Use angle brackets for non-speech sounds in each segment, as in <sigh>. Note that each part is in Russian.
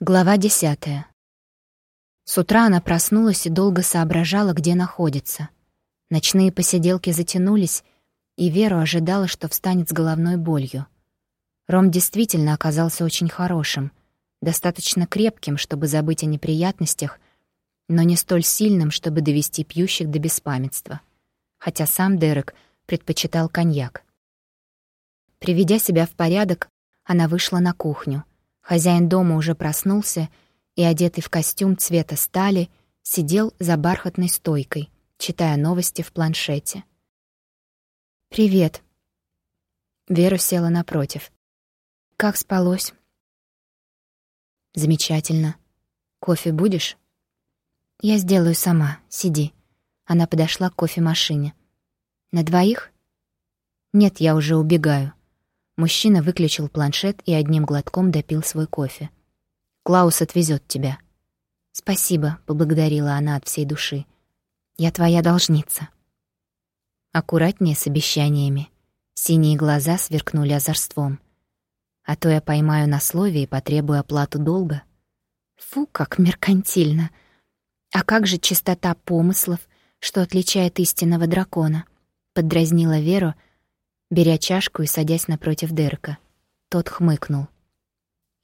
Глава десятая. С утра она проснулась и долго соображала, где находится. Ночные посиделки затянулись, и Вера ожидала, что встанет с головной болью. Ром действительно оказался очень хорошим, достаточно крепким, чтобы забыть о неприятностях, но не столь сильным, чтобы довести пьющих до беспамятства. Хотя сам Дерек предпочитал коньяк. Приведя себя в порядок, она вышла на кухню. Хозяин дома уже проснулся и, одетый в костюм цвета стали, сидел за бархатной стойкой, читая новости в планшете. «Привет». Вера села напротив. «Как спалось?» «Замечательно. Кофе будешь?» «Я сделаю сама. Сиди». Она подошла к кофемашине. «На двоих?» «Нет, я уже убегаю». Мужчина выключил планшет и одним глотком допил свой кофе. «Клаус отвезет тебя». «Спасибо», — поблагодарила она от всей души. «Я твоя должница». Аккуратнее с обещаниями. Синие глаза сверкнули озорством. А то я поймаю на слове и потребую оплату долга. Фу, как меркантильно. А как же чистота помыслов, что отличает истинного дракона? Поддразнила Веру, — беря чашку и садясь напротив Дерека. Тот хмыкнул.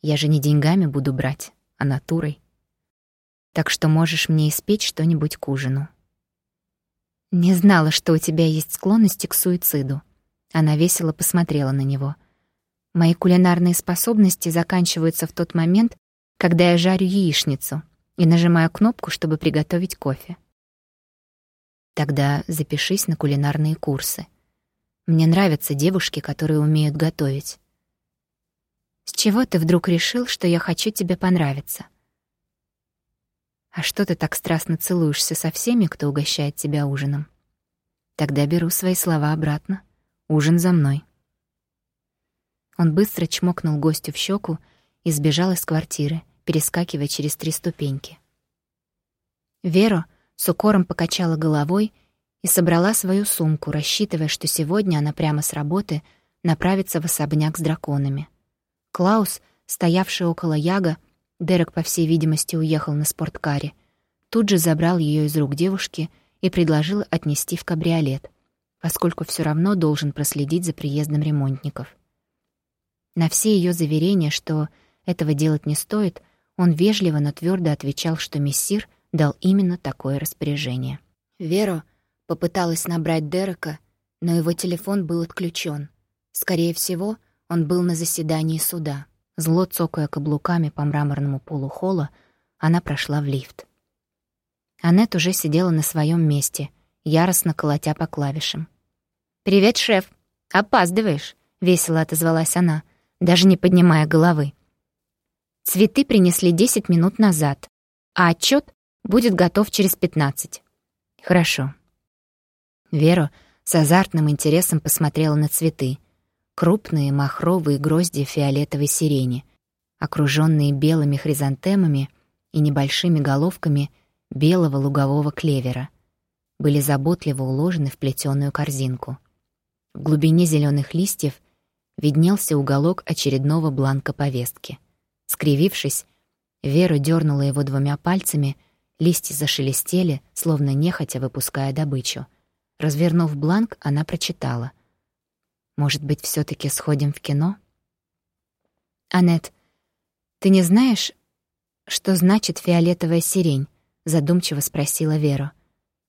«Я же не деньгами буду брать, а натурой. Так что можешь мне испечь что-нибудь к ужину». «Не знала, что у тебя есть склонности к суициду». Она весело посмотрела на него. «Мои кулинарные способности заканчиваются в тот момент, когда я жарю яичницу и нажимаю кнопку, чтобы приготовить кофе». «Тогда запишись на кулинарные курсы», мне нравятся девушки, которые умеют готовить. С чего ты вдруг решил, что я хочу тебе понравиться? А что ты так страстно целуешься со всеми, кто угощает тебя ужином? Тогда беру свои слова обратно. Ужин за мной. Он быстро чмокнул гостю в щеку и сбежал из квартиры, перескакивая через три ступеньки. Вера с укором покачала головой и собрала свою сумку, рассчитывая, что сегодня она прямо с работы направится в особняк с драконами. Клаус, стоявший около Яга, Дерек, по всей видимости, уехал на спорткаре, тут же забрал ее из рук девушки и предложил отнести в кабриолет, поскольку все равно должен проследить за приездом ремонтников. На все ее заверения, что этого делать не стоит, он вежливо, но твердо отвечал, что мессир дал именно такое распоряжение. Вера Попыталась набрать Дерека, но его телефон был отключен. Скорее всего, он был на заседании суда. Зло цокая каблуками по мраморному полу холла, она прошла в лифт. Аннет уже сидела на своем месте, яростно колотя по клавишам. «Привет, шеф! Опаздываешь!» — весело отозвалась она, даже не поднимая головы. «Цветы принесли десять минут назад, а отчет будет готов через пятнадцать. «Хорошо», Вера с азартным интересом посмотрела на цветы. Крупные махровые грозди фиолетовой сирени, окруженные белыми хризантемами и небольшими головками белого лугового клевера, были заботливо уложены в плетеную корзинку. В глубине зеленых листьев виднелся уголок очередного бланка повестки. Скривившись, Вера дернула его двумя пальцами, листья зашелестели, словно нехотя выпуская добычу. Развернув бланк, она прочитала. «Может быть, все таки сходим в кино?» «Аннет, ты не знаешь, что значит фиолетовая сирень?» — задумчиво спросила Вера.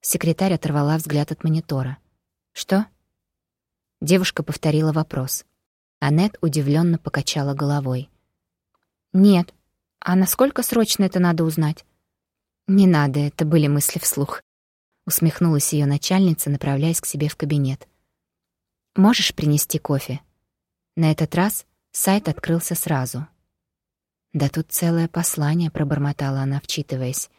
Секретарь оторвала взгляд от монитора. «Что?» Девушка повторила вопрос. Аннет удивленно покачала головой. «Нет. А насколько срочно это надо узнать?» «Не надо, это были мысли вслух усмехнулась ее начальница, направляясь к себе в кабинет. Можешь принести кофе? На этот раз сайт открылся сразу. Да тут целое послание, пробормотала она, вчитываясь.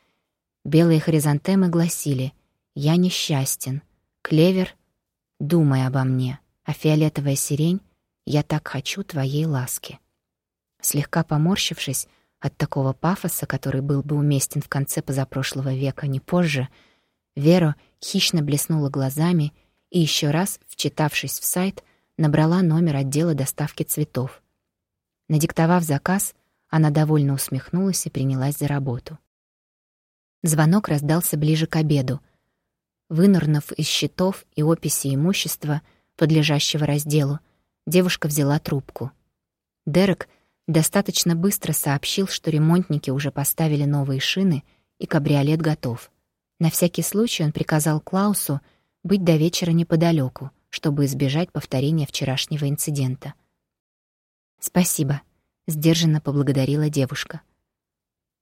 Белые хризантемы гласили: "Я несчастен". Клевер: "Думай обо мне". А фиолетовая сирень: "Я так хочу твоей ласки". Слегка поморщившись от такого пафоса, который был бы уместен в конце позапрошлого века, не позже, Вера хищно блеснула глазами и еще раз, вчитавшись в сайт, набрала номер отдела доставки цветов. Надиктовав заказ, Она довольно усмехнулась и принялась за работу. Звонок раздался ближе к обеду. Вынырнув из счетов и описи имущества, подлежащего разделу, девушка взяла трубку. Дерек достаточно быстро сообщил, что ремонтники уже поставили новые шины, и кабриолет готов. На всякий случай он приказал Клаусу быть до вечера неподалеку, чтобы избежать повторения вчерашнего инцидента. «Спасибо», — сдержанно поблагодарила девушка.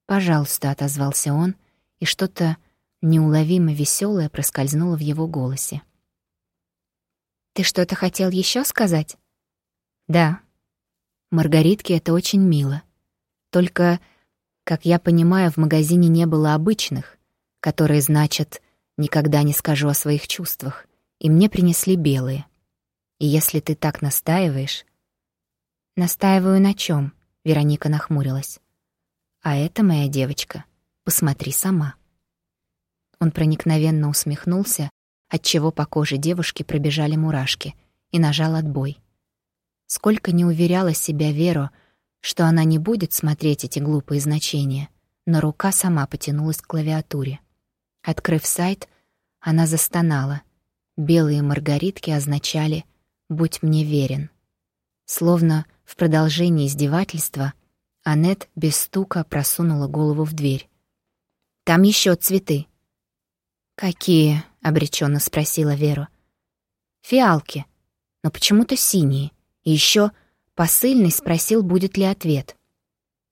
«Пожалуйста», — отозвался он, и что-то неуловимо веселое проскользнуло в его голосе. «Ты что-то хотел еще сказать?» «Да. Маргаритке это очень мило. Только, как я понимаю, в магазине не было обычных, которые значат «никогда не скажу о своих чувствах», и мне принесли белые. И если ты так настаиваешь... Настаиваю на чем? Вероника нахмурилась. А это моя девочка. Посмотри сама. Он проникновенно усмехнулся, отчего по коже девушки пробежали мурашки, и нажал отбой. Сколько не уверяла себя Веру, что она не будет смотреть эти глупые значения, но рука сама потянулась к клавиатуре. Открыв сайт, она застонала — Белые маргаритки означали «будь мне верен». Словно в продолжении издевательства Аннет без стука просунула голову в дверь. «Там еще цветы». «Какие?» — обреченно спросила Вера. «Фиалки, но почему-то синие. И еще посыльный спросил, будет ли ответ».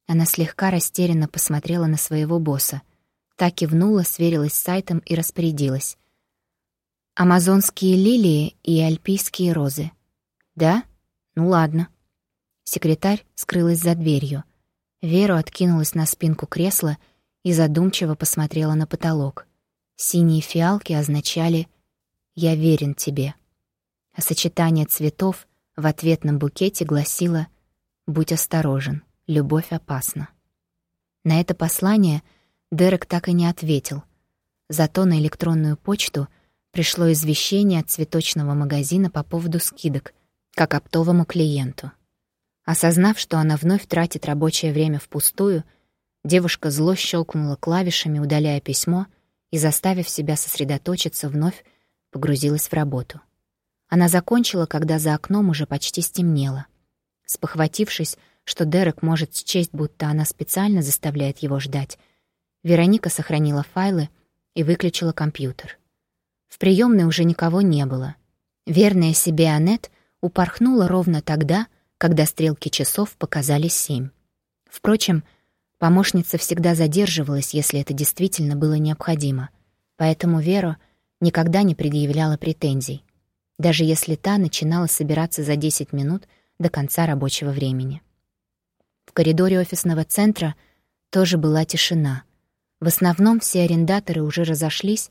Она слегка растерянно посмотрела на своего босса. Так кивнула, сверилась с сайтом и распорядилась. Амазонские лилии и альпийские розы. Да? Ну ладно. Секретарь скрылась за дверью. Вера откинулась на спинку кресла и задумчиво посмотрела на потолок. Синие фиалки означали «Я верен тебе». А сочетание цветов в ответном букете гласило «Будь осторожен, любовь опасна». На это послание Дерек так и не ответил. Зато на электронную почту — пришло извещение от цветочного магазина по поводу скидок, как оптовому клиенту. Осознав, что она вновь тратит рабочее время впустую, девушка зло щелкнула клавишами, удаляя письмо, и, заставив себя сосредоточиться, вновь погрузилась в работу. Она закончила, когда за окном уже почти стемнело. Спохватившись, что Дерек может счесть, будто она специально заставляет его ждать, Вероника сохранила файлы и выключила компьютер. В приемной уже никого не было. Верная себе Аннет упорхнула ровно тогда, когда стрелки часов показали семь. Впрочем, помощница всегда задерживалась, если это действительно было необходимо, поэтому Вера никогда не предъявляла претензий, даже если та начинала собираться за 10 минут до конца рабочего времени. В коридоре офисного центра тоже была тишина. В основном все арендаторы уже разошлись,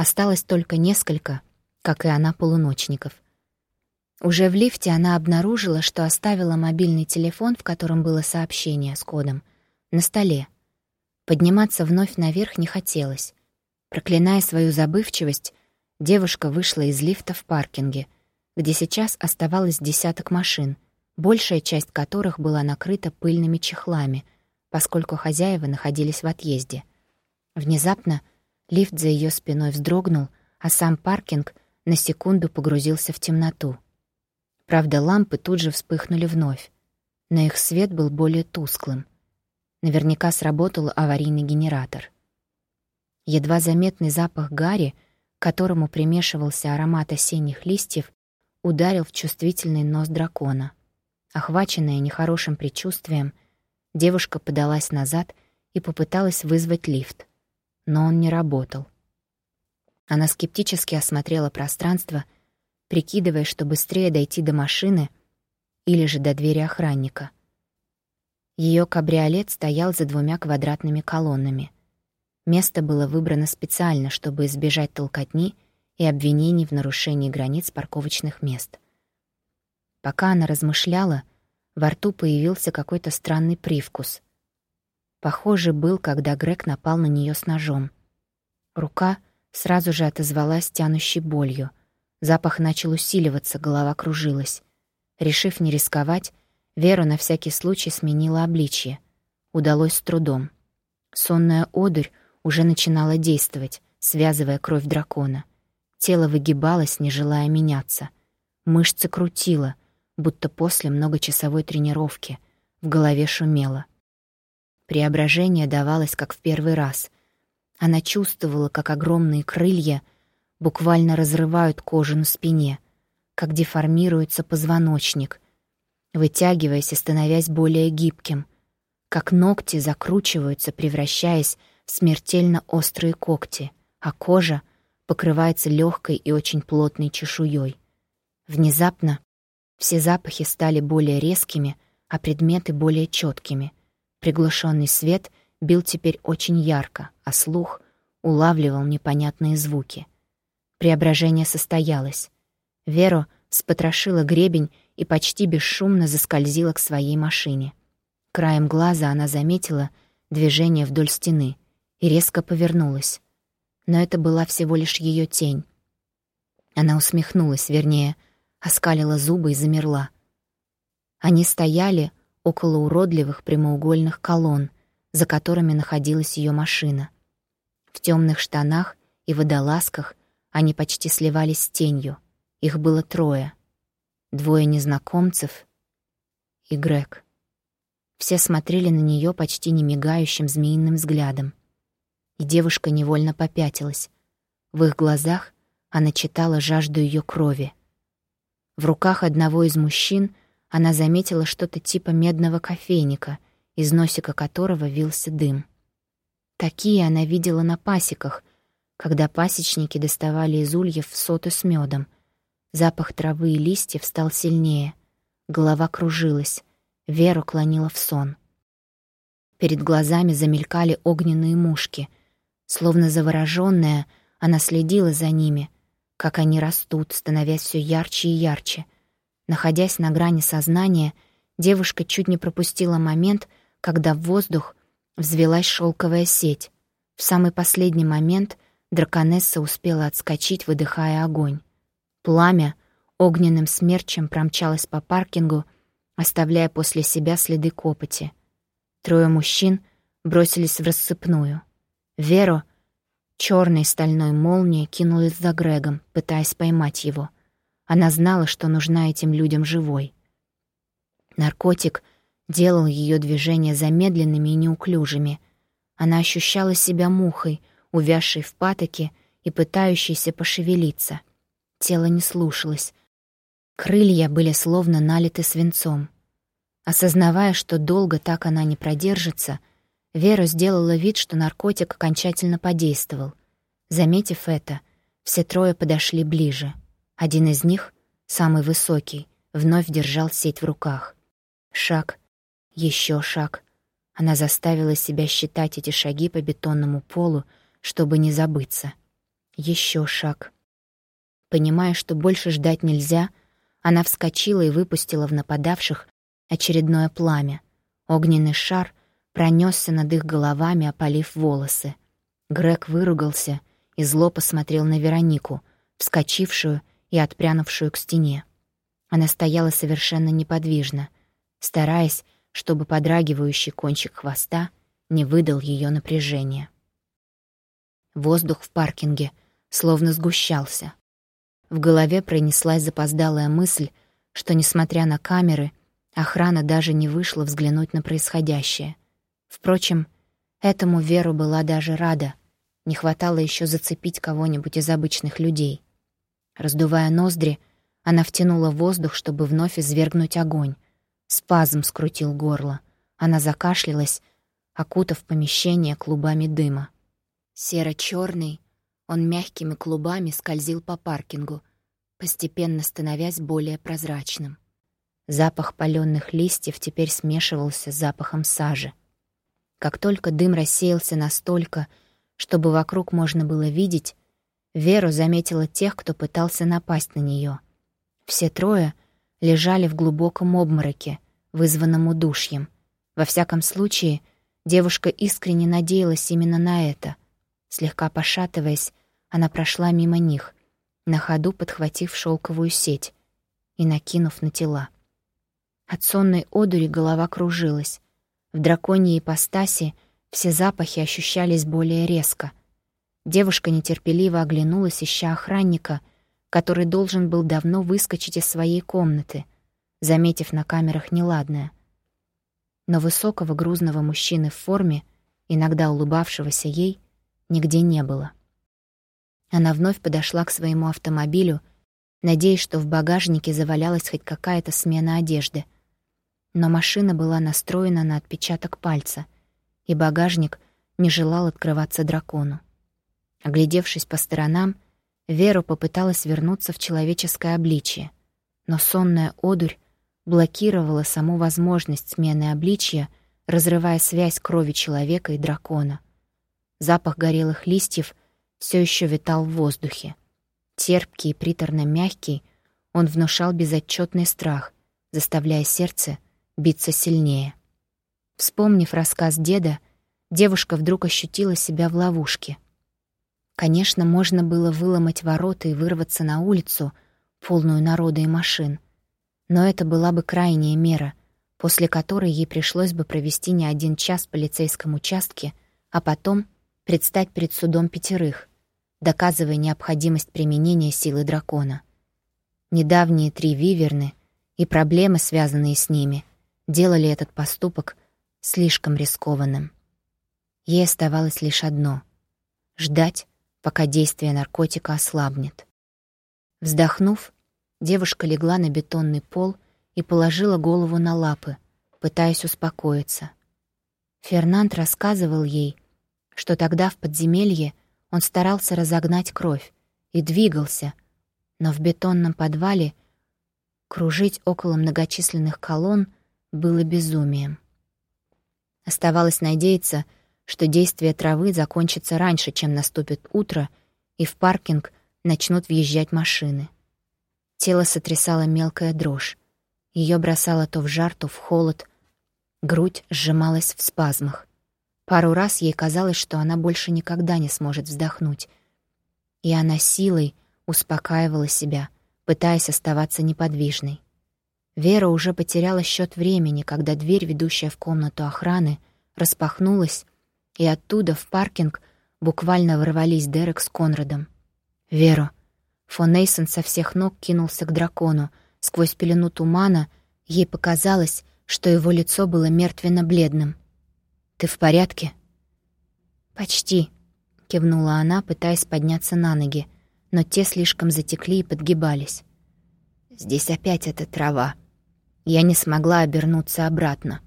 Осталось только несколько, как и она, полуночников. Уже в лифте она обнаружила, что оставила мобильный телефон, в котором было сообщение с кодом, на столе. Подниматься вновь наверх не хотелось. Проклиная свою забывчивость, девушка вышла из лифта в паркинге, где сейчас оставалось десяток машин, большая часть которых была накрыта пыльными чехлами, поскольку хозяева находились в отъезде. Внезапно Лифт за ее спиной вздрогнул, а сам паркинг на секунду погрузился в темноту. Правда, лампы тут же вспыхнули вновь, но их свет был более тусклым. Наверняка сработал аварийный генератор. Едва заметный запах гари, к которому примешивался аромат осенних листьев, ударил в чувствительный нос дракона. Охваченная нехорошим предчувствием, девушка подалась назад и попыталась вызвать лифт но он не работал. Она скептически осмотрела пространство, прикидывая, что быстрее дойти до машины или же до двери охранника. Ее кабриолет стоял за двумя квадратными колоннами. Место было выбрано специально, чтобы избежать толкотни и обвинений в нарушении границ парковочных мест. Пока она размышляла, во рту появился какой-то странный привкус — Похоже, был, когда Грег напал на нее с ножом. Рука сразу же отозвалась тянущей болью. Запах начал усиливаться, голова кружилась. Решив не рисковать, Вера на всякий случай сменила обличье. удалось с трудом. Сонная одурь уже начинала действовать, связывая кровь дракона. Тело выгибалось, не желая меняться. Мышцы крутило, будто после многочасовой тренировки. В голове шумело. Преображение давалось, как в первый раз. Она чувствовала, как огромные крылья буквально разрывают кожу на спине, как деформируется позвоночник, вытягиваясь и становясь более гибким, как ногти закручиваются, превращаясь в смертельно острые когти, а кожа покрывается легкой и очень плотной чешуей. Внезапно все запахи стали более резкими, а предметы более четкими. Приглушенный свет бил теперь очень ярко, а слух улавливал непонятные звуки. Преображение состоялось. Веру спотрошила гребень и почти бесшумно заскользила к своей машине. Краем глаза она заметила движение вдоль стены и резко повернулась. Но это была всего лишь ее тень. Она усмехнулась, вернее, оскалила зубы и замерла. Они стояли около уродливых прямоугольных колонн, за которыми находилась ее машина. В темных штанах и водолазках они почти сливались с тенью. Их было трое. Двое незнакомцев и Грег. Все смотрели на нее почти не мигающим змеиным взглядом. И девушка невольно попятилась. В их глазах она читала жажду ее крови. В руках одного из мужчин она заметила что-то типа медного кофейника, из носика которого вился дым. Такие она видела на пасеках, когда пасечники доставали из ульев соты с медом. Запах травы и листьев стал сильнее. Голова кружилась, Веру клонила в сон. Перед глазами замелькали огненные мушки. Словно заворожённая, она следила за ними, как они растут, становясь все ярче и ярче. Находясь на грани сознания, девушка чуть не пропустила момент, когда в воздух взвелась шелковая сеть. В самый последний момент — Драконесса успела отскочить, выдыхая огонь. Пламя огненным смерчем промчалось по паркингу, оставляя после себя следы копоти. Трое мужчин бросились в рассыпную. Веру черной стальной молнией кинулась за Грегом, пытаясь поймать его. Она знала, что нужна этим людям живой. Наркотик делал ее движения замедленными и неуклюжими. Она ощущала себя мухой, увязший в патоке и пытающийся пошевелиться. Тело не слушалось. Крылья были словно налиты свинцом. Осознавая, что долго так она не продержится, Вера сделала вид, что наркотик окончательно подействовал. Заметив это, все трое подошли ближе. Один из них, самый высокий, вновь держал сеть в руках. Шаг, еще шаг. Она заставила себя считать эти шаги по бетонному полу, чтобы не забыться. Еще шаг. Понимая, что больше ждать нельзя, она вскочила и выпустила в нападавших очередное пламя. Огненный шар пронесся над их головами, опалив волосы. Грег выругался и зло посмотрел на Веронику, вскочившую и отпрянувшую к стене. Она стояла совершенно неподвижно, стараясь, чтобы подрагивающий кончик хвоста не выдал ее напряжения. Воздух в паркинге словно сгущался. В голове пронеслась запоздалая мысль, что, несмотря на камеры, охрана даже не вышла взглянуть на происходящее. Впрочем, этому Веру была даже рада. Не хватало еще зацепить кого-нибудь из обычных людей. Раздувая ноздри, она втянула воздух, чтобы вновь извергнуть огонь. Спазм скрутил горло. Она закашлялась, окутав помещение клубами дыма. Серо-черный, он мягкими клубами скользил по паркингу, постепенно становясь более прозрачным. Запах паленых листьев теперь смешивался с запахом сажи. Как только дым рассеялся настолько, чтобы вокруг можно было видеть, Веру заметила тех, кто пытался напасть на нее. Все трое лежали в глубоком обмороке, вызванном удушьем. Во всяком случае, девушка искренне надеялась именно на это. Слегка пошатываясь, она прошла мимо них, на ходу подхватив шелковую сеть и накинув на тела. От сонной одури голова кружилась. В драконьей ипостаси все запахи ощущались более резко. Девушка нетерпеливо оглянулась, ища охранника, который должен был давно выскочить из своей комнаты, заметив на камерах неладное. Но высокого грузного мужчины в форме, иногда улыбавшегося ей, нигде не было. Она вновь подошла к своему автомобилю, надеясь, что в багажнике завалялась хоть какая-то смена одежды. Но машина была настроена на отпечаток пальца, и багажник не желал открываться дракону. Оглядевшись по сторонам, Вера попыталась вернуться в человеческое обличье, но сонная одурь блокировала саму возможность смены обличья, разрывая связь крови человека и дракона. Запах горелых листьев все еще витал в воздухе. Терпкий и приторно-мягкий, он внушал безотчетный страх, заставляя сердце биться сильнее. Вспомнив рассказ деда, девушка вдруг ощутила себя в ловушке. Конечно, можно было выломать ворота и вырваться на улицу, полную народа и машин. Но это была бы крайняя мера, после которой ей пришлось бы провести не один час в полицейском участке, а потом предстать перед судом пятерых, доказывая необходимость применения силы дракона. Недавние три виверны и проблемы, связанные с ними, делали этот поступок слишком рискованным. Ей оставалось лишь одно — ждать, пока действие наркотика ослабнет. Вздохнув, девушка легла на бетонный пол и положила голову на лапы, пытаясь успокоиться. Фернанд рассказывал ей, что тогда в подземелье он старался разогнать кровь и двигался, но в бетонном подвале кружить около многочисленных колонн было безумием. Оставалось надеяться, что действие травы закончится раньше, чем наступит утро, и в паркинг начнут въезжать машины. Тело сотрясало мелкая дрожь. Ее бросало то в жар, то в холод. Грудь сжималась в спазмах. Пару раз ей казалось, что она больше никогда не сможет вздохнуть. И она силой успокаивала себя, пытаясь оставаться неподвижной. Вера уже потеряла счет времени, когда дверь, ведущая в комнату охраны, распахнулась, и оттуда в паркинг буквально ворвались Дерек с Конрадом. «Веру!» Фон Эйсон со всех ног кинулся к дракону. Сквозь пелену тумана ей показалось, что его лицо было мертвенно-бледным. «Ты в порядке?» «Почти», — кивнула она, пытаясь подняться на ноги, но те слишком затекли и подгибались. «Здесь опять эта трава». Я не смогла обернуться обратно.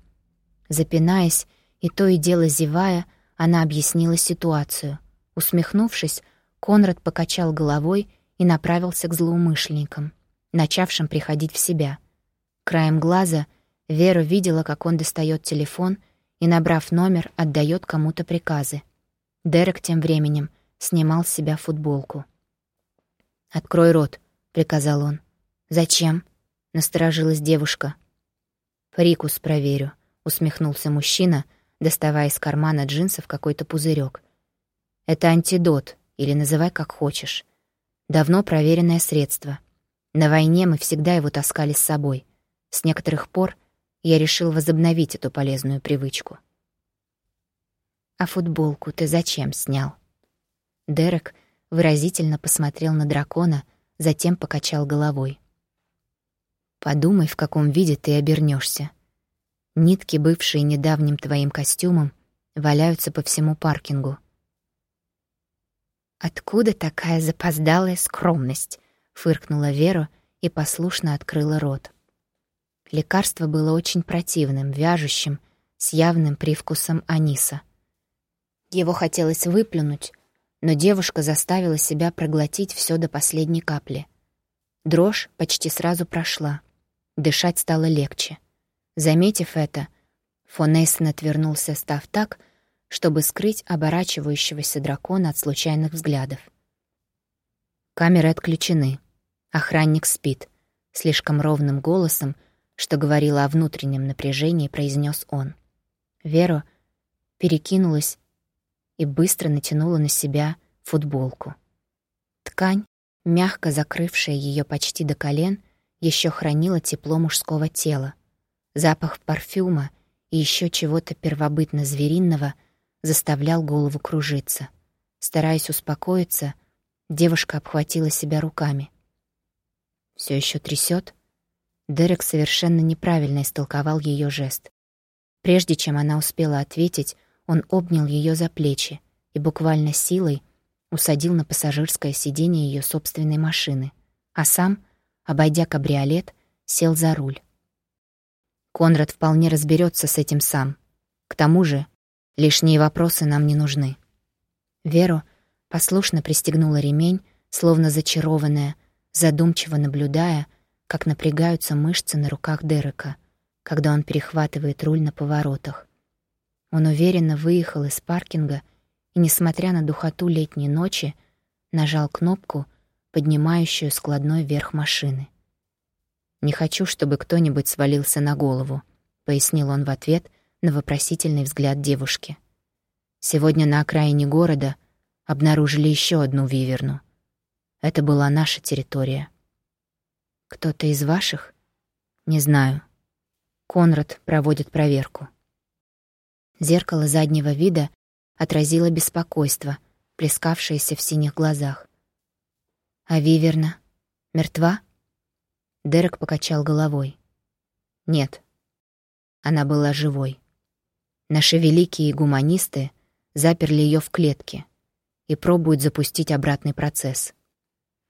Запинаясь и то и дело зевая, она объяснила ситуацию. Усмехнувшись, Конрад покачал головой и направился к злоумышленникам, начавшим приходить в себя. Краем глаза Вера видела, как он достает телефон — и, набрав номер, отдает кому-то приказы. Дерек тем временем снимал с себя футболку. «Открой рот», — приказал он. «Зачем?» — насторожилась девушка. «Прикус проверю», — усмехнулся мужчина, доставая из кармана джинсов какой-то пузырек. «Это антидот, или называй как хочешь. Давно проверенное средство. На войне мы всегда его таскали с собой. С некоторых пор я решил возобновить эту полезную привычку. «А футболку ты зачем снял?» Дерек выразительно посмотрел на дракона, затем покачал головой. «Подумай, в каком виде ты обернешься. Нитки, бывшие недавним твоим костюмом, валяются по всему паркингу. «Откуда такая запоздалая скромность?» — фыркнула Вера и послушно открыла рот. Лекарство было очень противным, вяжущим, с явным привкусом аниса. Его хотелось выплюнуть, но девушка заставила себя проглотить все до последней капли. Дрожь почти сразу прошла. Дышать стало легче. Заметив это, фон Эйсон отвернулся, став так, чтобы скрыть оборачивающегося дракона от случайных взглядов. Камеры отключены. Охранник спит. Слишком ровным голосом — что говорило о внутреннем напряжении, произнес он. Вера перекинулась и быстро натянула на себя футболку. Ткань, мягко закрывшая ее почти до колен, еще хранила тепло мужского тела. Запах парфюма и еще чего-то первобытно-звериного заставлял голову кружиться. Стараясь успокоиться, девушка обхватила себя руками. Все еще трясет? Дерек совершенно неправильно истолковал ее жест. Прежде чем она успела ответить, он обнял ее за плечи и буквально силой усадил на пассажирское сиденье ее собственной машины, а сам, обойдя кабриолет, сел за руль. Конрад вполне разберется с этим сам. К тому же, лишние вопросы нам не нужны. Веру послушно пристегнула ремень, словно зачарованная, задумчиво наблюдая, как напрягаются мышцы на руках Дерека, когда он перехватывает руль на поворотах. Он уверенно выехал из паркинга и, несмотря на духоту летней ночи, нажал кнопку, поднимающую складной верх машины. «Не хочу, чтобы кто-нибудь свалился на голову», — пояснил он в ответ на вопросительный взгляд девушки. «Сегодня на окраине города обнаружили еще одну виверну. Это была наша территория». «Кто-то из ваших?» «Не знаю. Конрад проводит проверку». Зеркало заднего вида отразило беспокойство, плескавшееся в синих глазах. «А Виверна? Мертва?» Дерек покачал головой. «Нет, она была живой. Наши великие гуманисты заперли ее в клетке и пробуют запустить обратный процесс.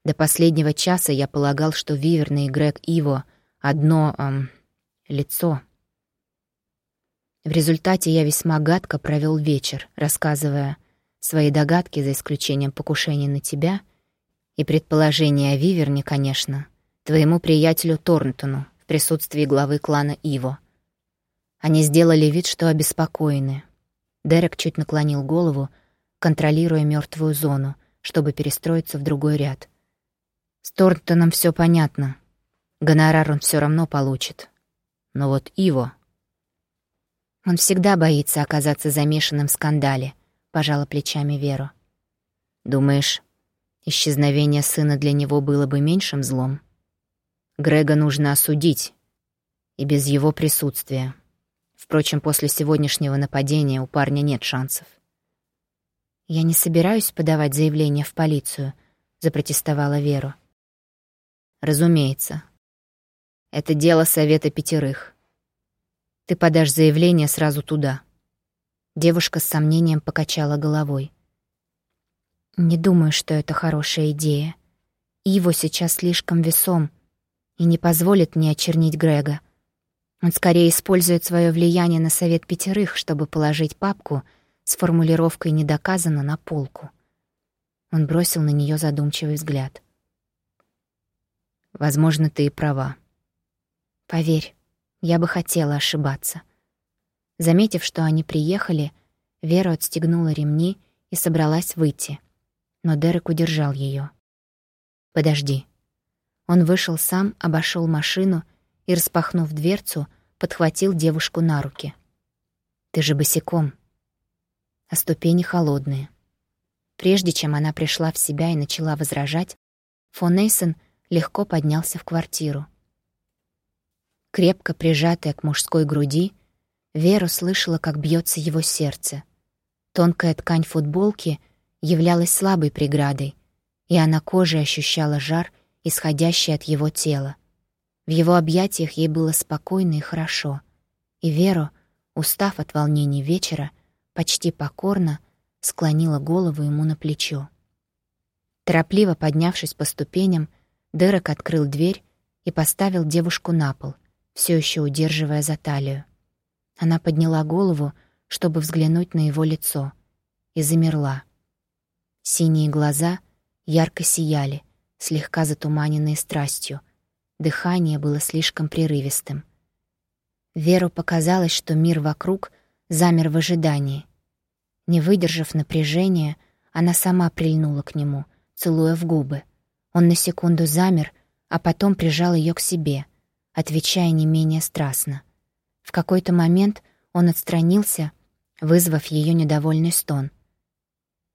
До последнего часа я полагал, что Виверна и Грег Иво — одно эм, лицо — в результате я весьма гадко провел вечер, рассказывая свои догадки за исключением покушения на тебя и предположения о Виверне, конечно, твоему приятелю Торнтону в присутствии главы клана Иво. Они сделали вид, что обеспокоены. Дерек чуть наклонил голову, контролируя мертвую зону, чтобы перестроиться в другой ряд. С Торнтоном все понятно. Гонорар он все равно получит. Но вот Иво он всегда боится оказаться замешанным в скандале, пожала плечами Веру. Думаешь, исчезновение сына для него было бы меньшим злом? Грега нужно осудить, и без его присутствия. Впрочем, после сегодняшнего нападения у парня нет шансов. «Я не собираюсь подавать заявление в полицию», — запротестовала Веру. «Разумеется. Это дело Совета Пятерых. Ты подашь заявление сразу туда». Девушка с сомнением покачала головой. «Не думаю, что это хорошая идея. Иво сейчас слишком весом и не позволит мне очернить Грега. Он скорее использует свое влияние на совет пятерых, чтобы положить папку с формулировкой «не доказано» на полку». Он бросил на нее задумчивый взгляд. «Возможно, ты и права. Поверь, я бы хотела ошибаться. Заметив, что они приехали, Вера отстегнула ремни и собралась выйти. Но Дерек удержал ее. «Подожди». Он вышел сам, обошел машину и, распахнув дверцу, подхватил девушку на руки. «Ты же босиком». А ступени холодные. Прежде чем она пришла в себя и начала возражать, фон Эйсон легко поднялся в квартиру. Крепко прижатая к мужской груди, Вера слышала, как бьется его сердце. Тонкая ткань футболки являлась слабой преградой, и она кожей ощущала жар, исходящий от его тела. В его объятиях ей было спокойно и хорошо, и Веру, устав от волнений вечера, почти покорно склонила голову ему на плечо. Торопливо поднявшись по ступеням, Дерек открыл дверь и поставил девушку на пол, все еще удерживая за талию. Она подняла голову, чтобы взглянуть на его лицо, и замерла. Синие глаза ярко сияли, слегка затуманенные страстью. Дыхание было слишком прерывистым. Веру показалось, что мир вокруг замер в ожидании. Не выдержав напряжения, она сама прильнула к нему, целуя в губы. Он на секунду замер, а потом прижал ее к себе — отвечая не менее страстно. В какой-то момент он отстранился, вызвав ее недовольный стон.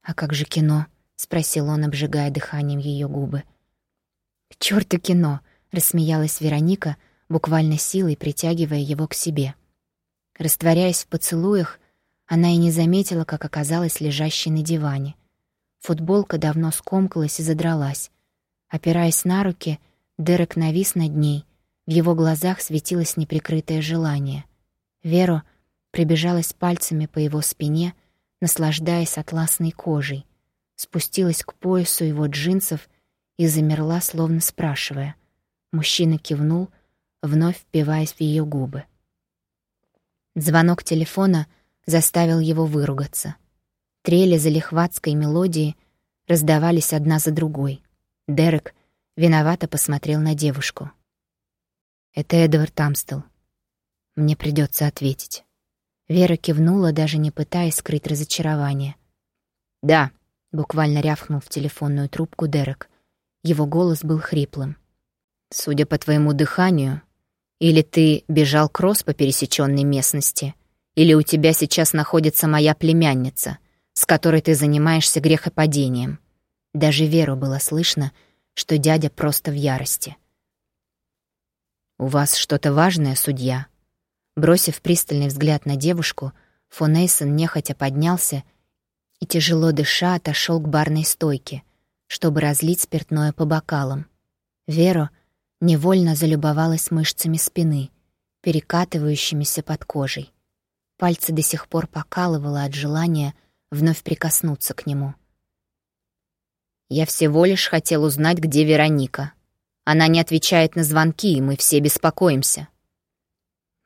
«А как же кино?» — спросил он, обжигая дыханием ее губы. «К черту кино!» — рассмеялась Вероника, буквально силой притягивая его к себе. Растворяясь в поцелуях, она и не заметила, как оказалась лежащей на диване. Футболка давно скомкалась и задралась. Опираясь на руки, Дерек навис над ней. В его глазах светилось неприкрытое желание. Веро прибежалась пальцами по его спине, наслаждаясь атласной кожей, спустилась к поясу его джинсов и замерла, словно спрашивая. Мужчина кивнул, вновь впиваясь в ее губы. Звонок телефона заставил его выругаться. Трели залихватской мелодии раздавались одна за другой. Дерек виновато посмотрел на девушку. «Это Эдвард Амстел. Мне придется ответить». Вера кивнула, даже не пытаясь скрыть разочарование. «Да», — буквально рявкнул в телефонную трубку Дерек. Его голос был хриплым. «Судя по твоему дыханию, или ты бежал кросс по пересеченной местности, или у тебя сейчас находится моя племянница, с которой ты занимаешься грехопадением». Даже Веру было слышно, что дядя просто в ярости. «У вас что-то важное, судья?» Бросив пристальный взгляд на девушку, фон Эйсон нехотя поднялся и, тяжело дыша, отошел к барной стойке, чтобы разлить спиртное по бокалам. Вера невольно залюбовалась мышцами спины, перекатывающимися под кожей. Пальцы до сих пор покалывало от желания вновь прикоснуться к нему. «Я всего лишь хотел узнать, где Вероника. Она не отвечает на звонки, и мы все беспокоимся».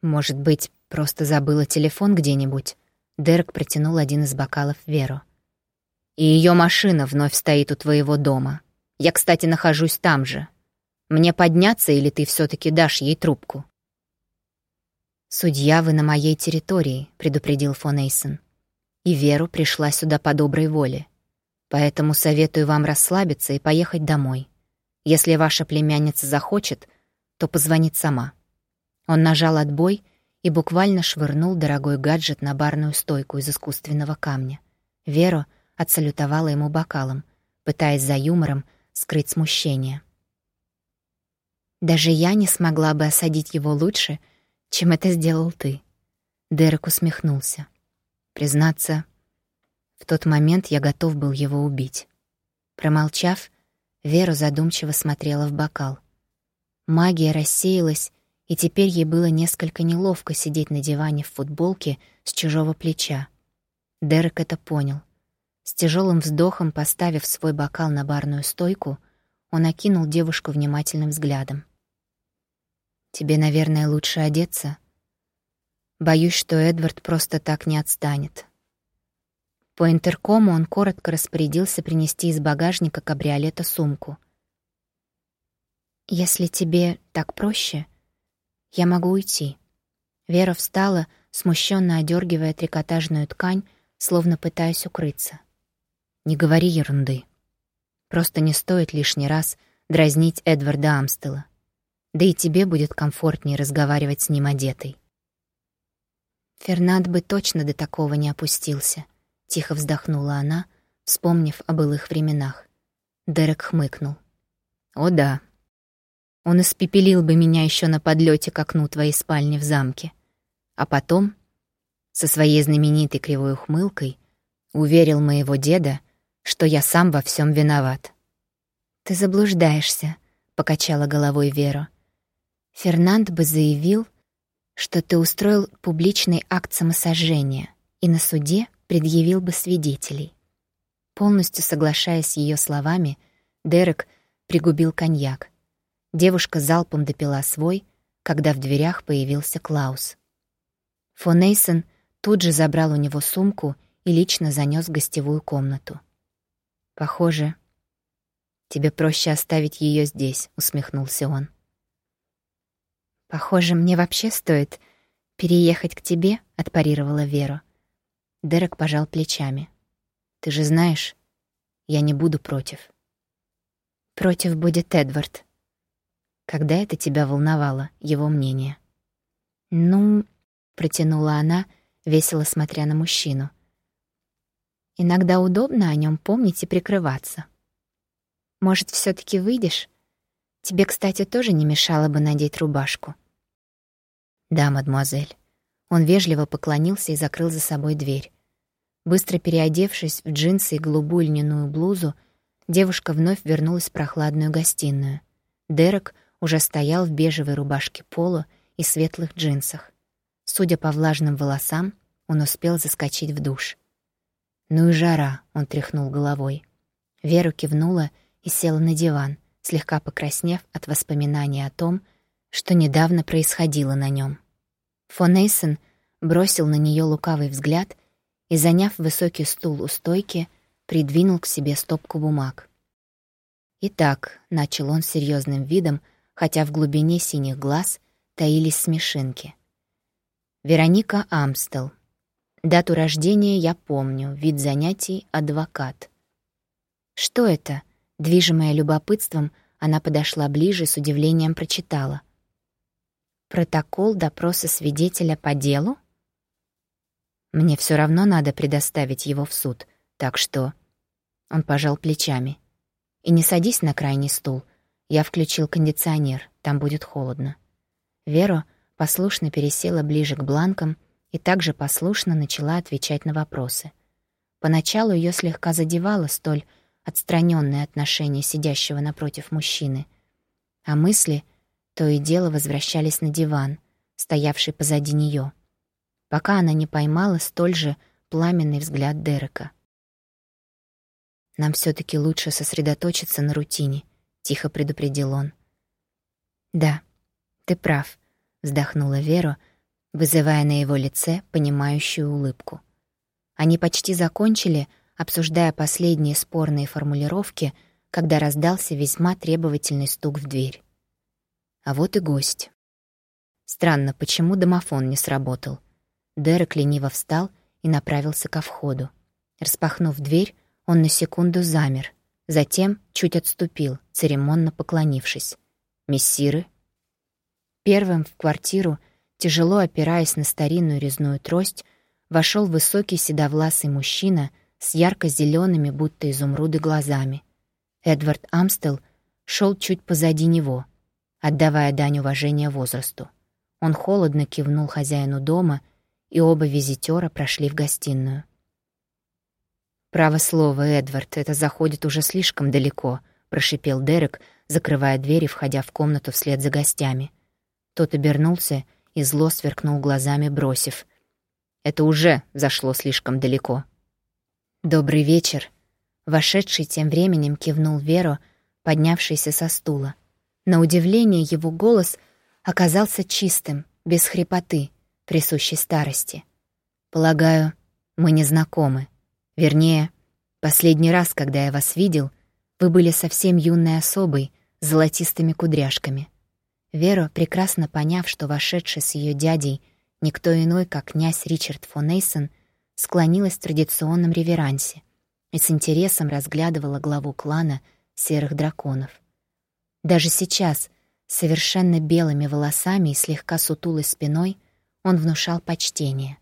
«Может быть, просто забыла телефон где-нибудь?» Дерек протянул один из бокалов Веру. «И ее машина вновь стоит у твоего дома. Я, кстати, нахожусь там же. Мне подняться, или ты все таки дашь ей трубку?» «Судья, вы на моей территории», — предупредил фон Эйсон. «И Веру пришла сюда по доброй воле. Поэтому советую вам расслабиться и поехать домой. Если ваша племянница захочет, то позвонит сама». Он нажал отбой и буквально швырнул дорогой гаджет на барную стойку из искусственного камня. Вера отсалютовала ему бокалом, пытаясь за юмором скрыть смущение. «Даже я не смогла бы осадить его лучше, чем это сделал ты». Дерек усмехнулся. Признаться, в тот момент я готов был его убить. Промолчав, Вера задумчиво смотрела в бокал. Магия рассеялась, и теперь ей было несколько неловко сидеть на диване в футболке с чужого плеча. Дерек это понял. С тяжелым вздохом, поставив свой бокал на барную стойку, он окинул девушку внимательным взглядом. «Тебе, наверное, лучше одеться?» Боюсь, что Эдвард просто так не отстанет. По интеркому он коротко распорядился принести из багажника кабриолета сумку. «Если тебе так проще, я могу уйти». Вера встала, смущенно одергивая трикотажную ткань, словно пытаясь укрыться. «Не говори ерунды. Просто не стоит лишний раз дразнить Эдварда Амстела. Да и тебе будет комфортнее разговаривать с ним одетой». Фернанд бы точно до такого не опустился, тихо вздохнула она, вспомнив о былых временах. Дерек хмыкнул. «О да, он испепелил бы меня еще на подлете к окну твоей спальни в замке. А потом, со своей знаменитой кривой ухмылкой, уверил моего деда, что я сам во всем виноват. «Ты заблуждаешься», — покачала головой Вера. «Фернанд бы заявил, что ты устроил публичный акт самосожжения и на суде предъявил бы свидетелей». Полностью соглашаясь с ее словами, Дерек пригубил коньяк. Девушка залпом допила свой, когда в дверях появился Клаус. Фон Эйсон тут же забрал у него сумку и лично занес в гостевую комнату. «Похоже, тебе проще оставить ее здесь», — усмехнулся он. «Похоже, мне вообще стоит переехать к тебе», — отпарировала Вера. Дерек пожал плечами. «Ты же знаешь, я не буду против». «Против будет Эдвард», когда это тебя волновало, его мнение? «Ну...» — протянула она, весело смотря на мужчину. «Иногда удобно о нем помнить и прикрываться. Может, все таки выйдешь? Тебе, кстати, тоже не мешало бы надеть рубашку». «Да, мадемуазель». Он вежливо поклонился и закрыл за собой дверь. Быстро переодевшись в джинсы и голубую льняную блузу, девушка вновь вернулась в прохладную гостиную. Дерек уже стоял в бежевой рубашке поло и светлых джинсах. Судя по влажным волосам, он успел заскочить в душ. «Ну и жара», — он тряхнул головой. Вера кивнула и села на диван, слегка покраснев от воспоминаний о том, что недавно происходило на нем. Фон Эйсон бросил на нее лукавый взгляд и, заняв высокий стул у стойки, придвинул к себе стопку бумаг. «Итак», — начал он серьезным видом, хотя в глубине синих глаз таились смешинки. «Вероника Амстел. Дату рождения я помню, вид занятий — адвокат». «Что это?» Движимая любопытством, она подошла ближе, с удивлением прочитала. «Протокол допроса свидетеля по делу?» «Мне все равно надо предоставить его в суд, так что...» Он пожал плечами. «И не садись на крайний стул. Я включил кондиционер, там будет холодно». Вера послушно пересела ближе к бланкам и также послушно начала отвечать на вопросы. Поначалу ее слегка задевало столь отстраненное отношение сидящего напротив мужчины, а мысли то и дело возвращались на диван, стоявший позади нее, пока она не поймала столь же пламенный взгляд Дерека. «Нам все таки лучше сосредоточиться на рутине», — тихо предупредил он. «Да, ты прав», — вздохнула Вера, вызывая на его лице понимающую улыбку. Они почти закончили — обсуждая последние спорные формулировки, когда раздался весьма требовательный стук в дверь. А вот и гость. Странно, почему домофон не сработал. Дерек лениво встал и направился ко входу. Распахнув дверь, он на секунду замер, затем чуть отступил, церемонно поклонившись. «Мессиры?» Первым в квартиру, тяжело опираясь на старинную резную трость, вошел высокий седовласый мужчина — с ярко-зелеными, будто изумруды, глазами. Эдвард Амстел шел чуть позади него, отдавая дань уважения возрасту. Он холодно кивнул хозяину дома, и оба визитера прошли в гостиную. «Право слово, Эдвард, это заходит уже слишком далеко», — прошипел Дерек, закрывая дверь и входя в комнату вслед за гостями. Тот обернулся и зло сверкнул глазами, бросив. «Это уже зашло слишком далеко». «Добрый вечер!» Вошедший тем временем кивнул Веру, поднявшийся со стула. На удивление его голос оказался чистым, без хрипоты, присущей старости. «Полагаю, мы не знакомы. Вернее, последний раз, когда я вас видел, вы были совсем юной особой, с золотистыми кудряшками». Вера, прекрасно поняв, что вошедший с ее дядей никто иной, как князь Ричард фон Эйсон — склонилась в традиционном реверансе и с интересом разглядывала главу клана серых драконов. Даже сейчас, совершенно белыми волосами и слегка сутулой спиной, он внушал почтение.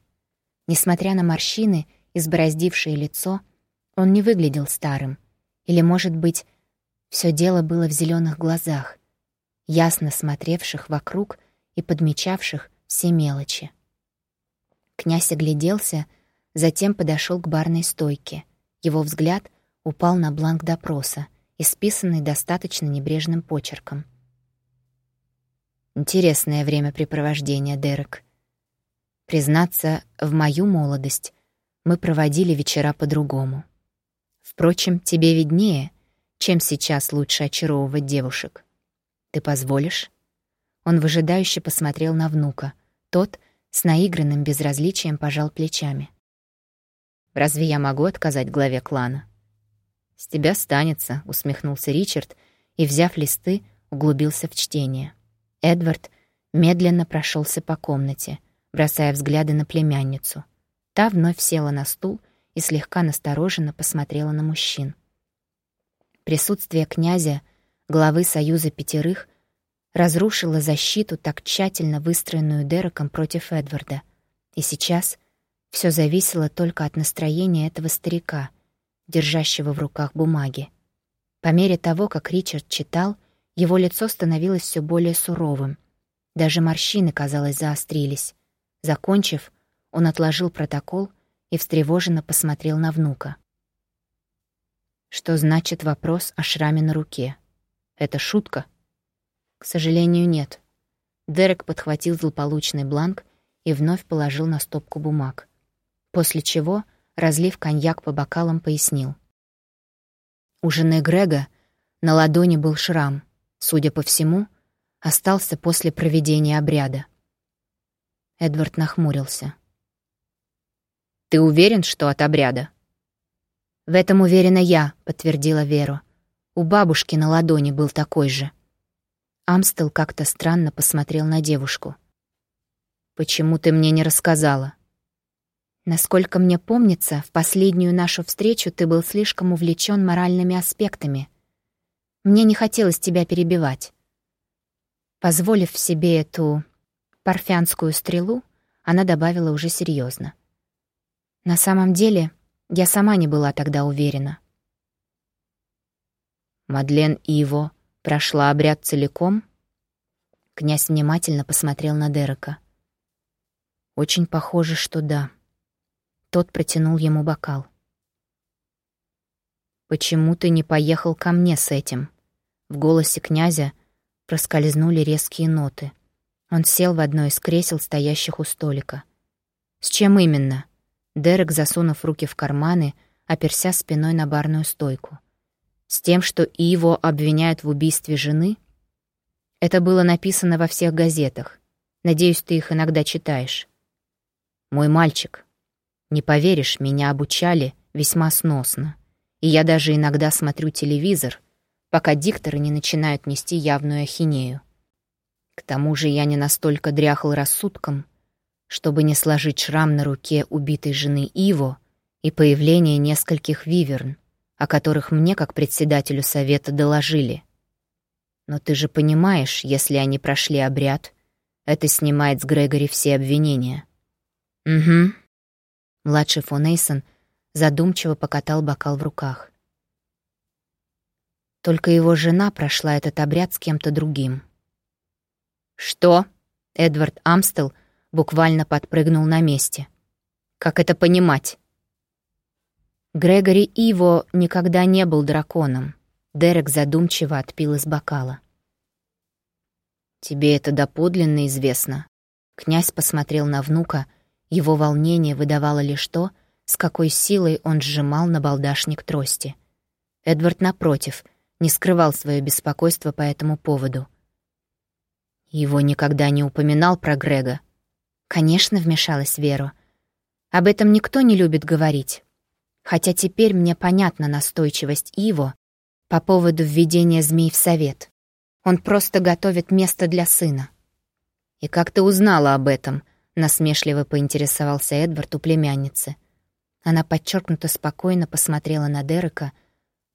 Несмотря на морщины, избороздившее лицо, он не выглядел старым. Или, может быть, все дело было в зеленых глазах, ясно смотревших вокруг и подмечавших все мелочи. Князь огляделся — Затем подошел к барной стойке. Его взгляд упал на бланк допроса, исписанный достаточно небрежным почерком. Интересное времяпрепровождение, Дерек. Признаться, в мою молодость мы проводили вечера по-другому. Впрочем, тебе виднее, чем сейчас лучше очаровывать девушек. Ты позволишь? Он выжидающе посмотрел на внука. Тот с наигранным безразличием пожал плечами. Разве я могу отказать главе клана? С тебя станется, усмехнулся Ричард и, взяв листы, углубился в чтение. Эдвард медленно прошелся по комнате, бросая взгляды на племянницу. Та вновь села на стул и слегка настороженно посмотрела на мужчин. Присутствие князя, главы Союза Пятерых, разрушило защиту, так тщательно выстроенную Дереком против Эдварда. И сейчас все зависело только от настроения этого старика, держащего в руках бумаги. По мере того, как Ричард читал, его лицо становилось все более суровым. Даже морщины, казалось, заострились. Закончив, он отложил протокол и встревоженно посмотрел на внука. Что значит вопрос о шраме на руке? Это шутка? К сожалению, нет. Дерек подхватил злополучный бланк и вновь положил на стопку бумаг. После чего, разлив коньяк по бокалам, пояснил. У жены Грега на ладони был шрам, судя по всему, остался после проведения обряда. Эдвард нахмурился. «Ты уверен, что от обряда?» «В этом уверена я», — подтвердила Веру. «У бабушки на ладони был такой же». Амстел как-то странно посмотрел на девушку. «Почему ты мне не рассказала?» «Насколько мне помнится, в последнюю нашу встречу ты был слишком увлечен моральными аспектами. Мне не хотелось тебя перебивать». Позволив себе эту парфянскую стрелу, она добавила уже серьезно. На самом деле, я сама не была тогда уверена. Мадлен Иво прошла обряд целиком? Князь внимательно посмотрел на Дерека. Очень похоже, что да. Тот протянул ему бокал. «Почему ты не поехал ко мне с этим?» В голосе князя проскользнули резкие ноты. Он сел в одно из кресел, стоящих у столика. «С чем именно?» Дерек, засунув руки в карманы, оперся спиной на барную стойку. «С тем, что Иво обвиняют в убийстве жены?» «Это было написано во всех газетах. Надеюсь, ты их иногда читаешь». «Мой мальчик, не поверишь, меня обучали весьма сносно. И я даже иногда смотрю телевизор, пока дикторы не начинают нести явную ахинею. К тому же я не настолько дряхал рассудком, чтобы не сложить шрам на руке убитой жены Иво и появление нескольких виверн, о которых мне, как председателю совета, доложили. Но ты же понимаешь, если они прошли обряд, это снимает с Грегори все обвинения. Угу. Младший фон Эйсон задумчиво покатал бокал в руках. Только его жена прошла этот обряд с кем-то другим. «Что?» — Эдвард Амстел буквально подпрыгнул на месте. «Как это понимать?» Грегори Иво никогда не был драконом. Дерек задумчиво отпил из бокала. «Тебе это доподлинно известно?» Князь посмотрел на внука, его волнение выдавало лишь то, с какой силой он сжимал на балдашник трости. Эдвард, напротив, не скрывал свое беспокойство по этому поводу — его никогда не упоминал про Грега. Конечно, вмешалась Веру. Об этом никто не любит говорить. Хотя теперь мне понятна настойчивость Иво по поводу введения змей в совет. Он просто готовит место для сына. «И как ты узнала об этом?» — насмешливо поинтересовался Эдвард у племянницы. Она подчеркнуто спокойно посмотрела на Дерека,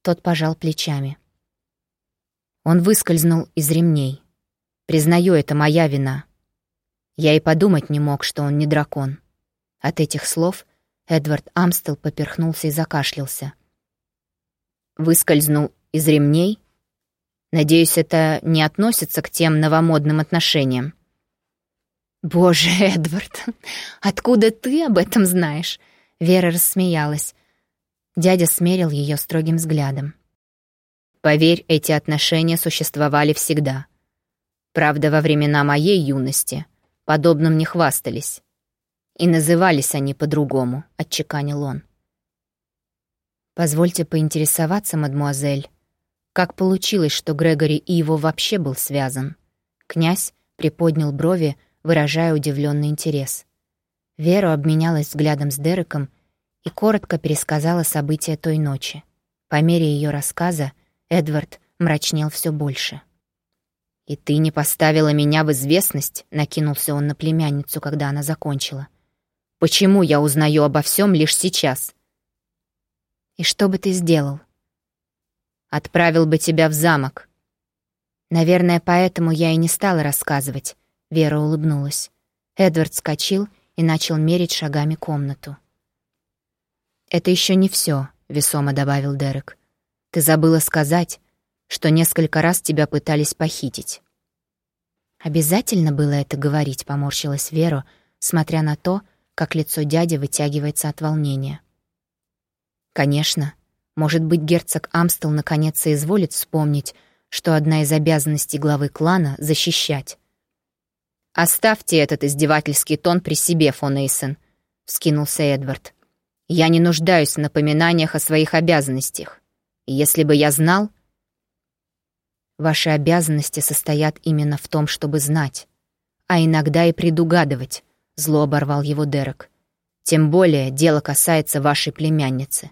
тот пожал плечами. Он выскользнул из ремней. Признаю, это моя вина. Я и подумать не мог, что он не дракон. От этих слов Эдвард Амстел поперхнулся и закашлялся. Выскользнул из ремней? Надеюсь, это не относится к тем новомодным отношениям. «Боже, <laughs> Эдвард, откуда ты об этом знаешь?» Вера рассмеялась. Дядя смерил ее строгим взглядом. «Поверь, эти отношения существовали всегда. Правда, во времена моей юности подобным не хвастались. И назывались они по-другому, — отчеканил он. «Позвольте поинтересоваться, мадмуазель, как получилось, что Грегори и его вообще был связан?» Князь приподнял брови, выражая удивленный интерес. Вера обменялась взглядом с Дереком и коротко пересказала события той ночи. По мере ее рассказа Эдвард мрачнел все больше. «И ты не поставила меня в известность?» — накинулся он на племянницу, когда она закончила. «Почему я узнаю обо всем лишь сейчас?» «И что бы ты сделал?» «Отправил бы тебя в замок». «Наверное, поэтому я и не стала рассказывать», — Вера улыбнулась. Эдвард скочил и начал мерить шагами комнату. «Это еще не все», — весомо добавил Дерек. «Ты забыла сказать, что несколько раз тебя пытались похитить. Обязательно было это говорить, поморщилась Вера, смотря на то, как лицо дяди вытягивается от волнения. Конечно, может быть, герцог Амстел наконец соизволит вспомнить, что одна из обязанностей главы клана — защищать. «Оставьте этот издевательский тон при себе, фон Эйсен», — вскинулся Эдвард. «Я не нуждаюсь в напоминаниях о своих обязанностях. И если бы я знал...» «Ваши обязанности состоят именно в том, чтобы знать, а иногда и предугадывать», — зло оборвал его Дерек. «Тем более дело касается вашей племянницы».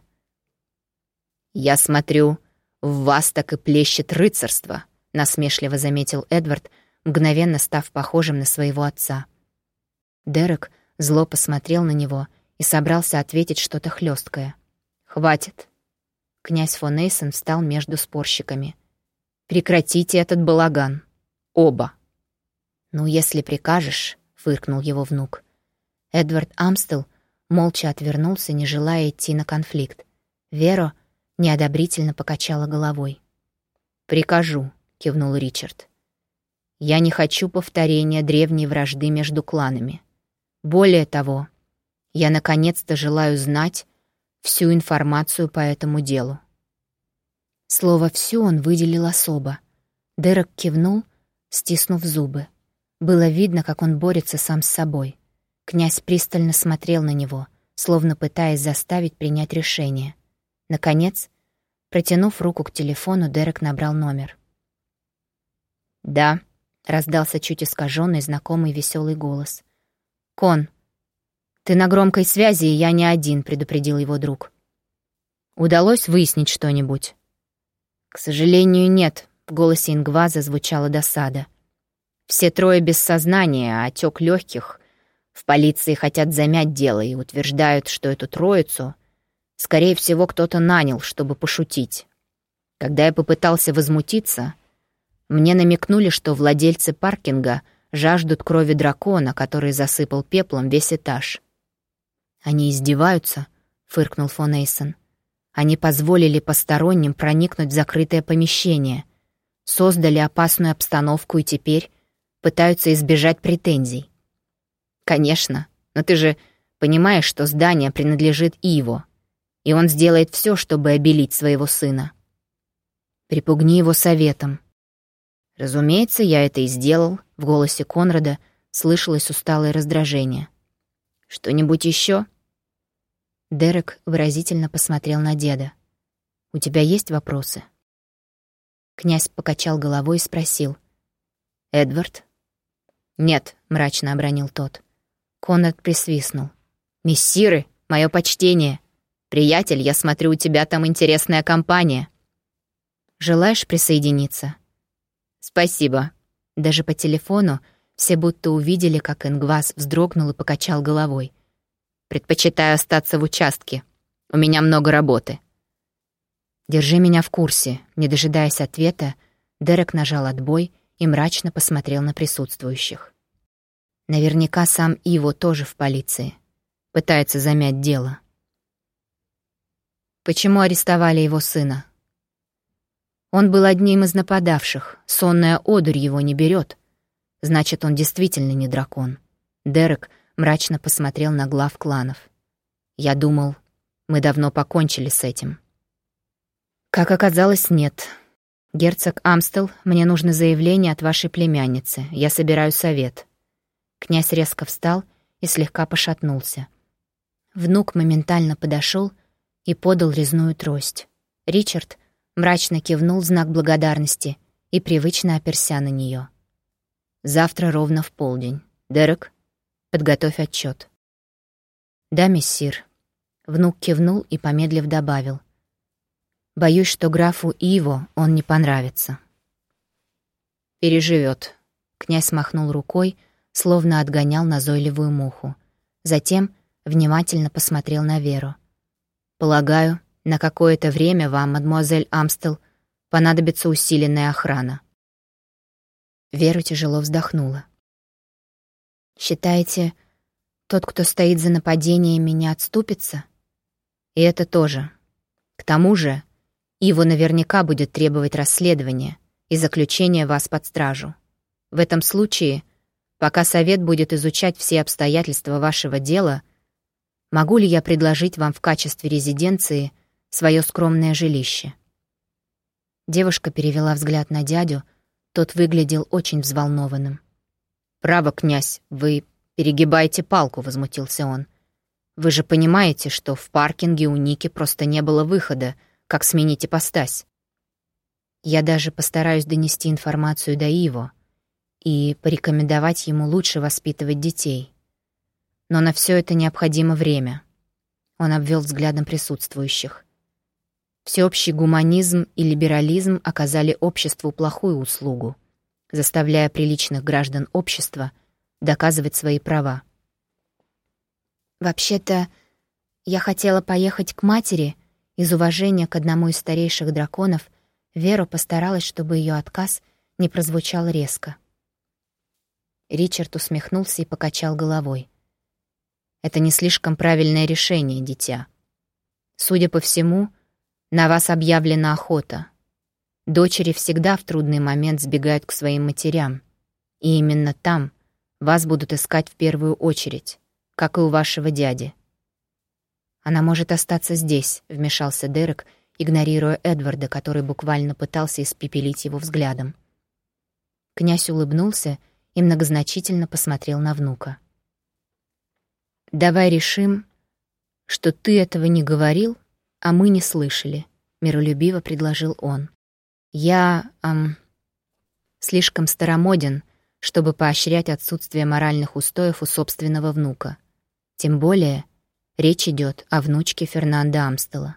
«Я смотрю, в вас так и плещет рыцарство», — насмешливо заметил Эдвард, мгновенно став похожим на своего отца. Дерек зло посмотрел на него и собрался ответить что-то хлесткое. «Хватит». Князь фон Эйсон встал между спорщиками. «Прекратите этот балаган. Оба». «Ну, если прикажешь», — фыркнул его внук. Эдвард Амстел молча отвернулся, не желая идти на конфликт. Веро — неодобрительно покачала головой. «Прикажу», — кивнул Ричард. «Я не хочу повторения древней вражды между кланами. Более того, я наконец-то желаю знать всю информацию по этому делу». Слово «всю» он выделил особо. Дерек кивнул, стиснув зубы. Было видно, как он борется сам с собой. Князь пристально смотрел на него, словно пытаясь заставить принять решение — Наконец, протянув руку к телефону, Дерек набрал номер. «Да», — раздался чуть искаженный, знакомый веселый голос. «Кон, ты на громкой связи, и я не один», — предупредил его друг. «Удалось выяснить что-нибудь?» «К сожалению, нет», — в голосе Ингваза звучала досада. «Все трое без сознания, а отек легких. В полиции хотят замять дело и утверждают, что эту троицу Скорее всего, кто-то нанял, чтобы пошутить. Когда я попытался возмутиться, мне намекнули, что владельцы паркинга жаждут крови дракона, который засыпал пеплом весь этаж. «Они издеваются», — фыркнул фон Эйсон. «Они позволили посторонним проникнуть в закрытое помещение, создали опасную обстановку и теперь пытаются избежать претензий». «Конечно, но ты же понимаешь, что здание принадлежит Иво и он сделает все, чтобы обелить своего сына. Припугни его советом. Разумеется, я это и сделал. В голосе Конрада слышалось усталое раздражение. Что-нибудь еще? Дерек выразительно посмотрел на деда. «У тебя есть вопросы?» Князь покачал головой и спросил. «Эдвард?» «Нет», — мрачно обронил тот. Конрад присвистнул. «Мессиры, мое почтение! «Приятель, я смотрю, у тебя там интересная компания». «Желаешь присоединиться?» «Спасибо». Даже по телефону все будто увидели, как Ингвас вздрогнул и покачал головой. «Предпочитаю остаться в участке. У меня много работы». «Держи меня в курсе», — не дожидаясь ответа, Дерек нажал отбой и мрачно посмотрел на присутствующих. Наверняка сам Иво тоже в полиции. Пытается замять дело. Почему арестовали его сына? Он был одним из нападавших. Сонная одурь его не берет. Значит, он действительно не дракон. Дерек мрачно посмотрел на глав кланов. Я думал, мы давно покончили с этим. Как оказалось, нет. Герцог Амстел, мне нужно заявление от вашей племянницы. Я собираю совет. Князь резко встал и слегка пошатнулся. Внук моментально подошел и подал резную трость. Ричард мрачно кивнул знак благодарности и привычно оперся на нее. «Завтра ровно в полдень. Дерек, подготовь отчет. «Да, мессир». Внук кивнул и, помедлив, добавил. «Боюсь, что графу Иво он не понравится». «Переживет», — князь махнул рукой, словно отгонял назойливую муху. Затем внимательно посмотрел на Веру. Полагаю, на какое-то время вам, мадемуазель Амстел, понадобится усиленная охрана». Вера тяжело вздохнула. «Считаете, тот, кто стоит за нападением, меня отступится?» «И это тоже. К тому же, его наверняка будет требовать расследования и заключения вас под стражу. В этом случае пока совет будет изучать все обстоятельства вашего дела, могу ли я предложить вам в качестве резиденции свое скромное жилище?» Девушка перевела взгляд на дядю, тот выглядел очень взволнованным. «Право, князь, вы перегибаете палку», — возмутился он. «Вы же понимаете, что в паркинге у Ники просто не было выхода, как сменить ипостась. Я даже постараюсь донести информацию до Иво и порекомендовать ему лучше воспитывать детей. Но на все это необходимо время». Он обвел взглядом присутствующих. Всеобщий гуманизм и либерализм оказали обществу плохую услугу, заставляя приличных граждан общества доказывать свои права. «Вообще-то, я хотела поехать к матери. Из уважения к одному из старейших драконов Вера постаралась, чтобы ее отказ не прозвучал резко. Ричард усмехнулся и покачал головой. «Это не слишком правильное решение, дитя. Судя по всему, — на вас объявлена охота. Дочери всегда в трудный момент сбегают к своим матерям. И именно там вас будут искать в первую очередь, как и у вашего дяди. «Она может остаться здесь», — вмешался Дерек, игнорируя Эдварда, который буквально пытался испепелить его взглядом. Князь улыбнулся и многозначительно посмотрел на внука. «Давай решим, что ты этого не говорил, а мы не слышали», — миролюбиво предложил он. «Я, эм, слишком старомоден, чтобы поощрять отсутствие моральных устоев у собственного внука. Тем более речь идет о внучке Фернанда Амстела».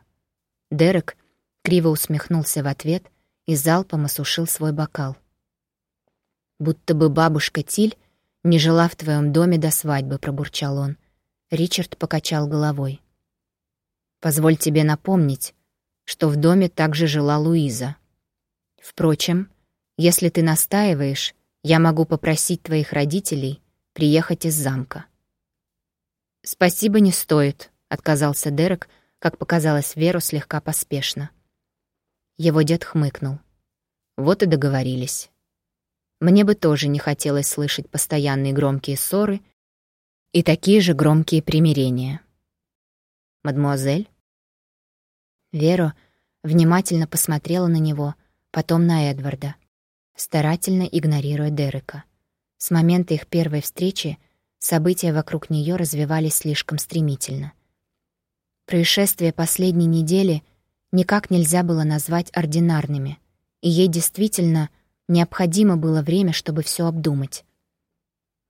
Дерек криво усмехнулся в ответ и залпом осушил свой бокал. «Будто бы бабушка Тиль не жила в твоем доме до свадьбы», — пробурчал он. Ричард покачал головой. Позволь тебе напомнить, что в доме также жила Луиза. Впрочем, если ты настаиваешь, я могу попросить твоих родителей приехать из замка». «Спасибо, не стоит», — отказался Дерек, как показалось Веру слегка поспешно. Его дед хмыкнул. Вот и договорились. Мне бы тоже не хотелось слышать постоянные громкие ссоры и такие же громкие примирения. «Мадмуазель?» Вера внимательно посмотрела на него, потом на Эдварда, старательно игнорируя Дерека. С момента их первой встречи события вокруг нее развивались слишком стремительно. Происшествия последней недели никак нельзя было назвать ординарными, и ей действительно необходимо было время, чтобы все обдумать.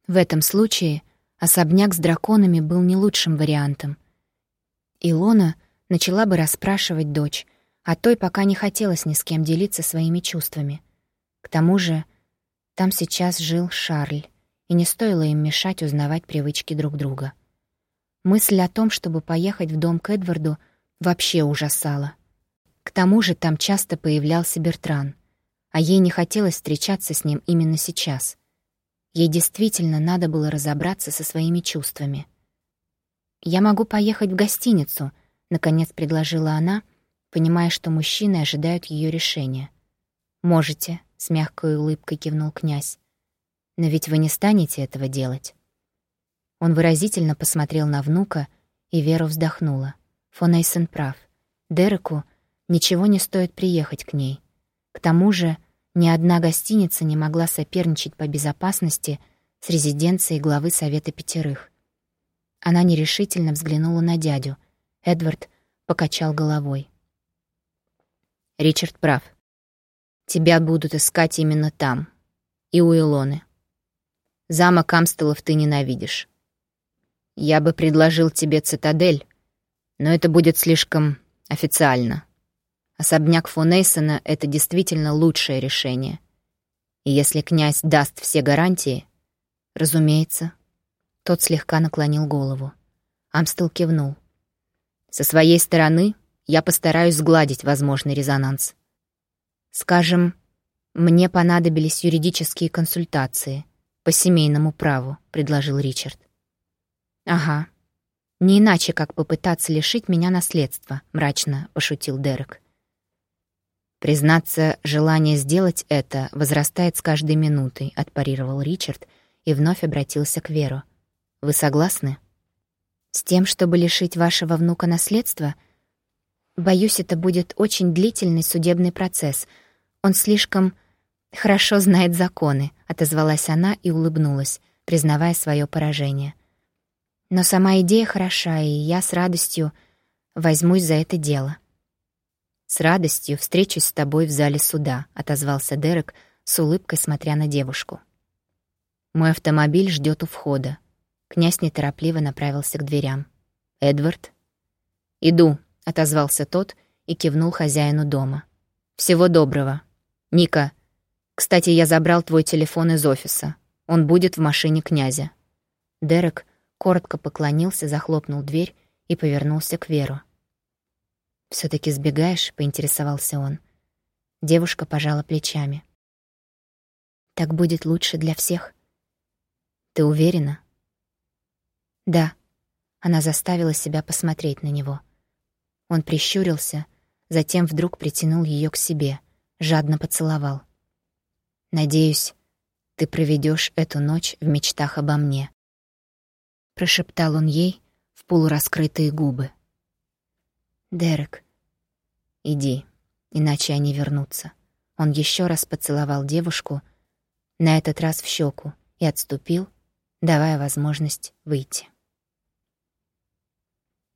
В этом случае особняк с драконами был не лучшим вариантом — Илона начала бы расспрашивать дочь, а той пока не хотелось ни с кем делиться своими чувствами. К тому же там сейчас жил Шарль, и не стоило им мешать узнавать привычки друг друга. Мысль о том, чтобы поехать в дом к Эдварду, вообще ужасала. К тому же там часто появлялся Бертран, а ей не хотелось встречаться с ним именно сейчас. Ей действительно надо было разобраться со своими чувствами — «Я могу поехать в гостиницу», — наконец предложила она, понимая, что мужчины ожидают ее решения. «Можете», — с мягкой улыбкой кивнул князь. «Но ведь вы не станете этого делать». Он выразительно посмотрел на внука, и Вера вздохнула. Фон Эйсен прав. Дереку ничего не стоит приехать к ней. К тому же ни одна гостиница не могла соперничать по безопасности с резиденцией главы Совета Пятерых. Она нерешительно взглянула на дядю. Эдвард покачал головой. «Ричард прав. Тебя будут искать именно там. И у Илоны. Замок Амстелов ты ненавидишь. Я бы предложил тебе цитадель, но это будет слишком официально. Особняк фон Эйсона — это действительно лучшее решение. И если князь даст все гарантии, разумеется, тот слегка наклонил голову. Амстел кивнул. «Со своей стороны я постараюсь сгладить возможный резонанс. Скажем, мне понадобились юридические консультации по семейному праву», — предложил Ричард. «Ага. Не иначе, как попытаться лишить меня наследства», — мрачно пошутил Дерек. «Признаться, желание сделать это возрастает с каждой минутой», — отпарировал Ричард и вновь обратился к Веру. «Вы согласны?» «С тем, чтобы лишить вашего внука наследства?» «Боюсь, это будет очень длительный судебный процесс. Он слишком хорошо знает законы», — отозвалась она и улыбнулась, признавая свое поражение. «Но сама идея хороша, и я с радостью возьмусь за это дело». «С радостью встречусь с тобой в зале суда», — отозвался Дерек, с улыбкой смотря на девушку. Мой автомобиль ждет у входа. Князь неторопливо направился к дверям. «Эдвард?» «Иду», — отозвался тот и кивнул хозяину дома. «Всего доброго. Ника, кстати, я забрал твой телефон из офиса. Он будет в машине князя». Дерек коротко поклонился, захлопнул дверь и повернулся к Веру. все таки сбегаешь?» — поинтересовался он. Девушка пожала плечами. «Так будет лучше для всех. Ты уверена? Да. Она заставила себя посмотреть на него. Он прищурился, затем вдруг притянул ее к себе, жадно поцеловал. Надеюсь, ты проведешь эту ночь в мечтах обо мне, прошептал он ей в полураскрытые губы. Дерек, иди, иначе они вернутся. Он еще раз поцеловал девушку, на этот раз в щеку, и отступил, давая возможность выйти.